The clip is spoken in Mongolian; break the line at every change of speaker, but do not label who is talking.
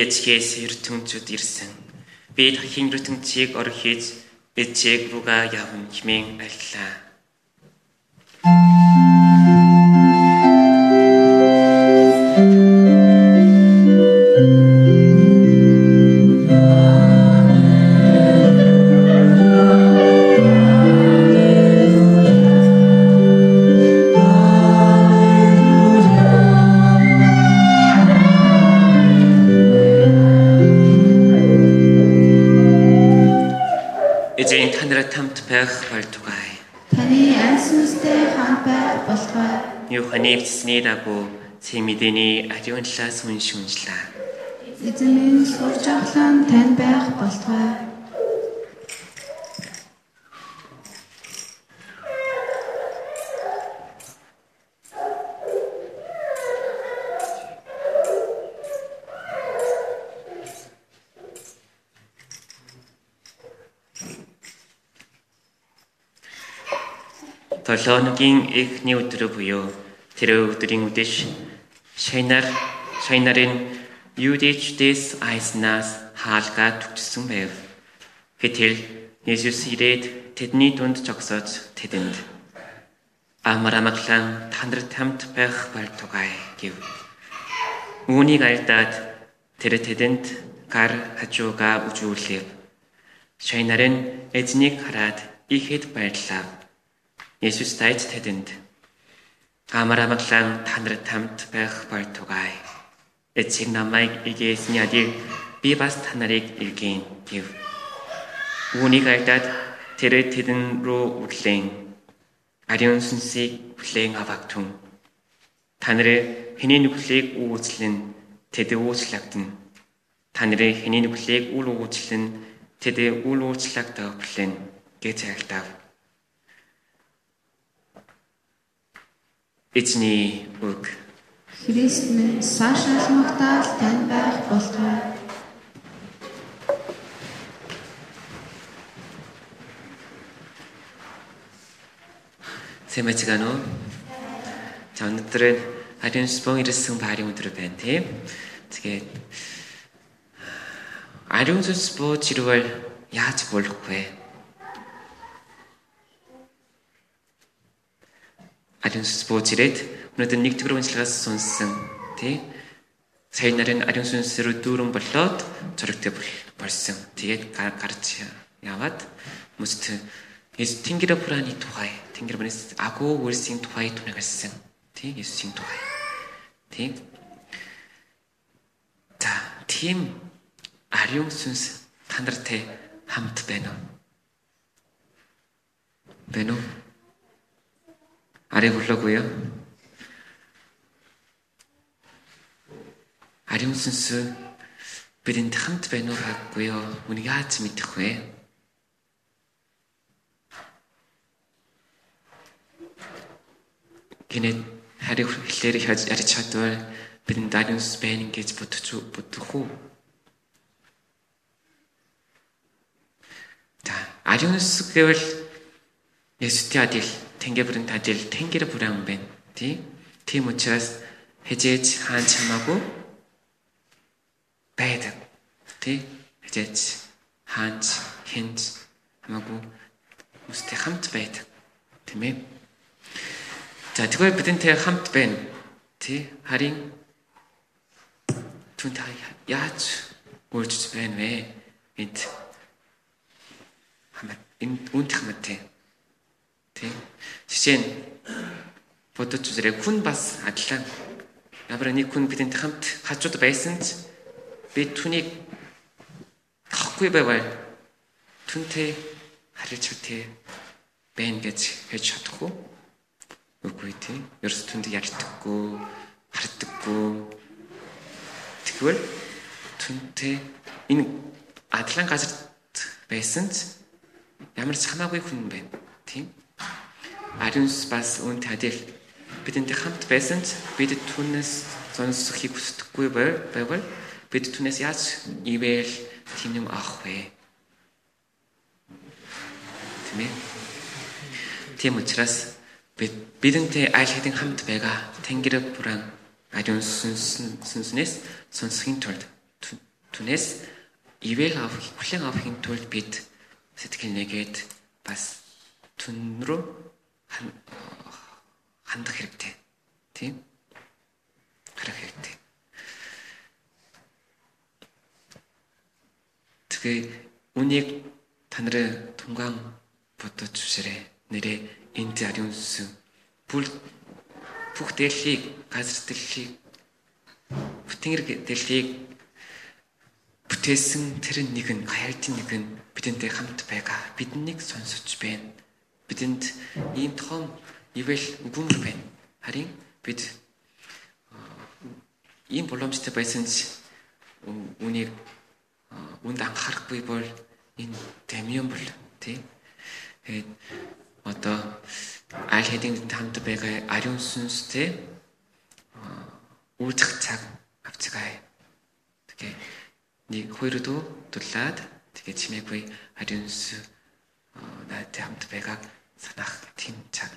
ээжгээс ертөнцөд ирсэн. Би дахин ертөнцийг орхиж эцэг руугаа явна хэмээн альлаа. Юханы эцсний дагуу цэ мэдээний ариун талаас уншлаа.
Эзэн минь сурч авлан тань байх болтугай.
Толооногийн эхний өдрөө буюу тэр өдрийн үдэш шайнар шайнарын юудэчдэс айснаас хаалгаа төгссөн байв. Гэтэл Есүс ирээд тэдний дунд зогсоод тэдэнд амар амгалан тандар тамт байх байтугай гэв. Үүнийг альдаад тэр тэдэнд гар хажууга үжүүлэв. Шайнарын эзнийг хараад ихэд баярлав. Есүс дайд тэдэнд амар амгалан та нарт хамт байх байтугай. Эцэг намайг игээсний адил би бас та нарыг илгээн гэв. Үүнийг альдаад тэр тэдэн рүү үрлэн ариун сүнсийг хүлээн авагтун. Та нарын хэний нүхлийг үүслэн тэд үүслэгдэн. Та нарын хэний нүхлийг үл үүслэн тэд үл үүслэгдэх бүлэн гэж альдав. Эзний үг.
Христ минь саашаалмагтаал тань байх болтугай.
Сэмэцгано. За өнөөдр은 ариун спон ирсэн баарын өдөр байна тийм. Тэгээд ариун сүнс бууж ирвэл яаж болох вэ? ариун сүнс бууж ирээд өнөөдөр нэг төгрөг уншлагаас сонссон тий сая нарын ариун сүнсээр дүүрэн болоод зөрөгтэй болсон. Тэгээд гарч яваад хүмүүст Есүс Тэнгэр бурааны тухай, Тэнгэр буранаас агуу үрсийн тухай түнэгэлсэн. Тий Есүсийн тухай. Тий. За, тийм ариун сүнс танартай хамт байна уу? Байна уу? Харийг хүлээгүй юу? Харийн сүнс бирэнд хамт байна уу хаггүй юу? Үнийг яаж мэдэх вэ? Гинэ харийг хэлээр ярьж чадвал бирэнд харийн сүнс байна гэж бодох бодох уу? Та, харийн сүнс гэвэл Есүс тийм адил тэнгэр бүрийн тажил тэнгэр бүрэн байна. Тий? Тийм учраас хизээж хаан чамаагүй байдаг. Тий? Хизээж хаанч хинч хамаагүй хүмүүстэй хамт байдаг. Тийм ээ. За тэгвэл бидэнтэй хамт байна. Тий? Харин түн та яаж үйлчж байна вэ? Энд хамаа энэ үүнт хамаатай Тийм. Жишээ нь бодож үзээрэй. Хүн бас адилхан. Ямар нэг хүн бидэнтэй хамт хажууд байсан ч би түүнийг тахгүй байвал түнтэй харилж үтэй бэн гэж хэлж чадахгүй. Үгүй тийм. Ерөөс түнд ярьдаггүй, харддаггүй. Тэгвэл түнтэй энэ адлан газар байсан ч ямар ч хамаагүй хүн байна. Тийм ариунс бас үүнтэй адил бидэнтэй хамт байсан ч бид түүнээс сонсохыг хүсдэггүй байвал бид түүнээс яаж ивэл тийм юм авах вэ? Тийм ээ. Тийм учраас бид бидэнтэй аль хэдийн хамт байгаа Тэнгэр бүрэн ариун сүнснээс сонсохын тулд Түнээс ивэл авах хүлэн авахын тулд бид сэтгэл нэгээд бас түн рүү хандах хэрэгтэй. Тийм? Харах хэрэгтэй. Тэгээ үнийг та нараа тунгаан бодож үсэрээ. Нэрээ энд ариун сүм. Бүр бүх дэлхийг, газар дэлхийг, бүтэн дэлхийг бүтээсэн тэр нэгэн хаялтын нэгэн бидэнтэй хамт байгаа. Биднийг сонсож байна. Бидэнд ийм том ивэл үгүмэр байна. Харин бид ийм боломжтой байсан ч үнийг үнд анхаарахгүй бол энэ тамиан бол тий. Тэгээд одоо аль хэдийн хамт байгаа ариун сүнстэй үүлдэх цаг авцгаая. Тэгээ нэг хоёр дөө дулаад тэгээ чимээгүй ариун сүнс надад хамт байгааг санах тийм цаг